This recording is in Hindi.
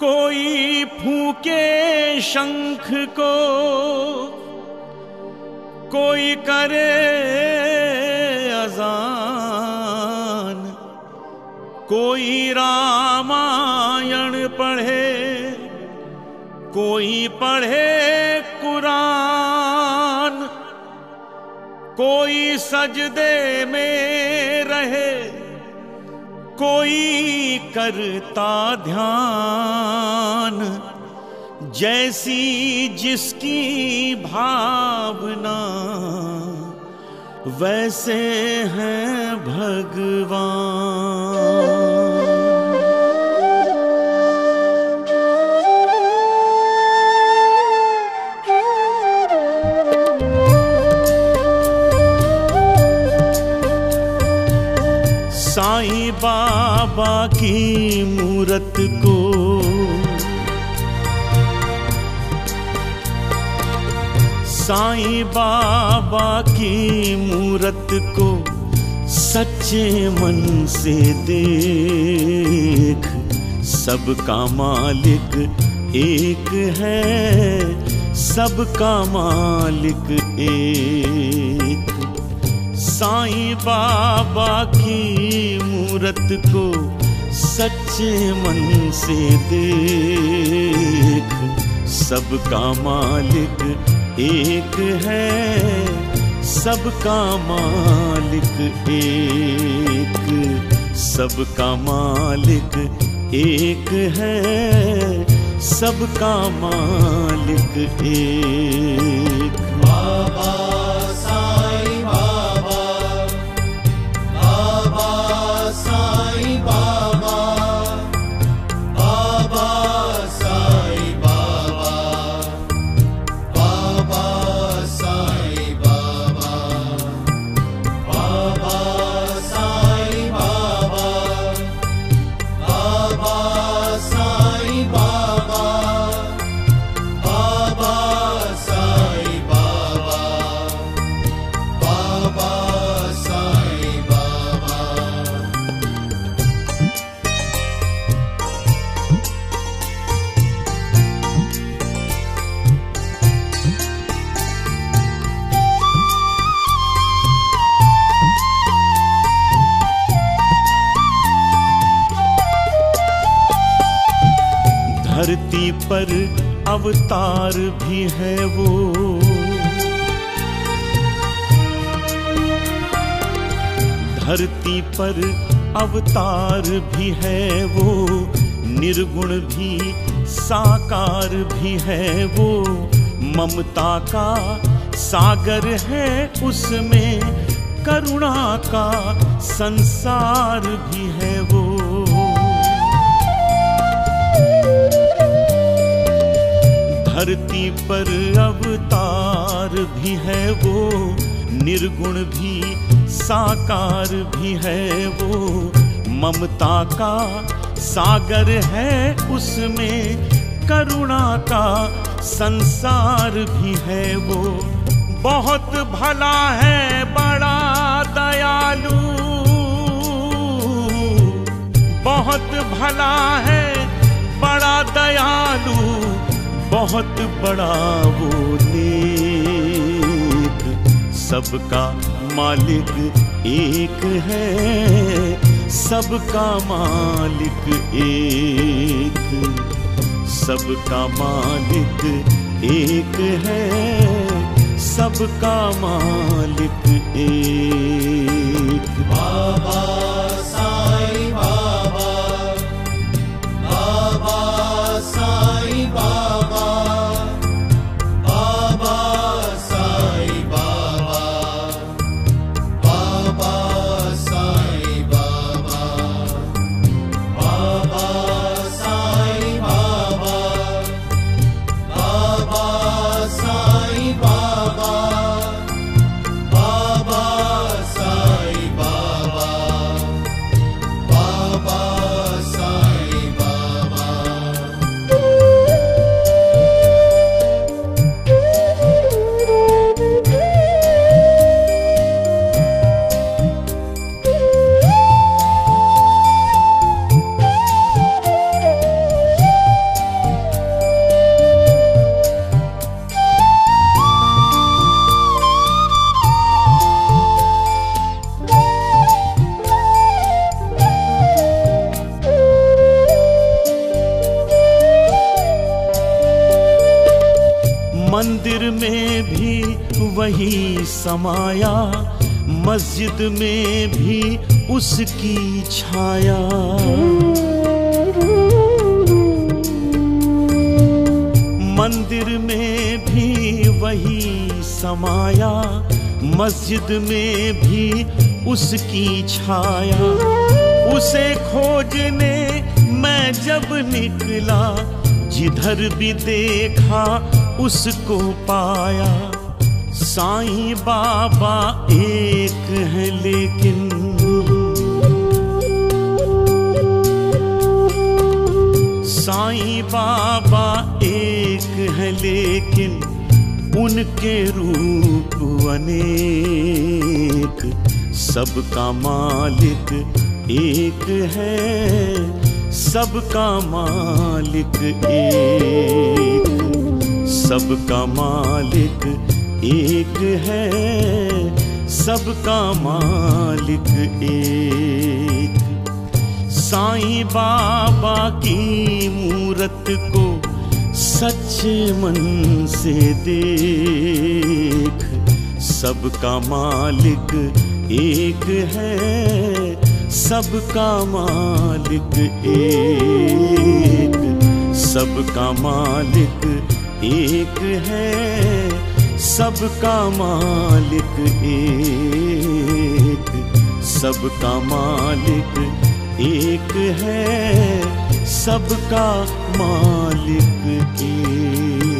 कोई फूके शंख को, कोई करे अजान, कोई रामायण पढ़े, कोई पढ़े कुरान, कोई सजदे में रहे। कोई करता ध्यान जैसी जिसकी भावना वैसे है भगवान। साईं बाबा की मूरत को। साईं बाबा की मूरत को सच्चे मन से देख। सबका मालिक एक है, सबका मालिक एक। साईं बाबा की मूरत को सच्चे मन से देख। सबका मालिक एक है, सबका मालिक एक। सबका मालिक एक है, सबका मालिक एक। धरती पर अवतार भी है वो। धरती पर अवतार भी है वो। निर्गुण भी, साकार भी है वो। ममता का सागर है उसमें, करुणा का संसार भी है वो। धरती पर अवतार भी है वो, निर्गुण भी, साकार भी है वो। ममता का सागर है उसमें, करुणा का संसार भी है वो। बहुत भला है, बड़ा दयालु। बहुत भला है, बड़ा दयालु। बहुत बड़ा वो नेक। सबका मालिक एक है, सबका मालिक एक। सबका मालिक एक है, सबका मालिक एक। में भी वही समाया, मस्जिद में भी उसकी छाया। मंदिर में भी वही समाया, मस्जिद में भी उसकी छाया। उसे खोजने मैं जब निकला, जिधर भी देखा उसको पाया। साईं बाबा एक है लेकिन। साईं बाबा एक है लेकिन उनके रूप अनेक। सबका मालिक एक है, सबका मालिक एक। सबका मालिक एक है, सबका मालिक एक। साईं बाबा की मूरत को सच्चे मन से देख, सबका मालिक एक है, सबका मालिक एक। सबका मालिक एक है सबका मालिक एक। सबका मालिक एक है सबका मालिक एक।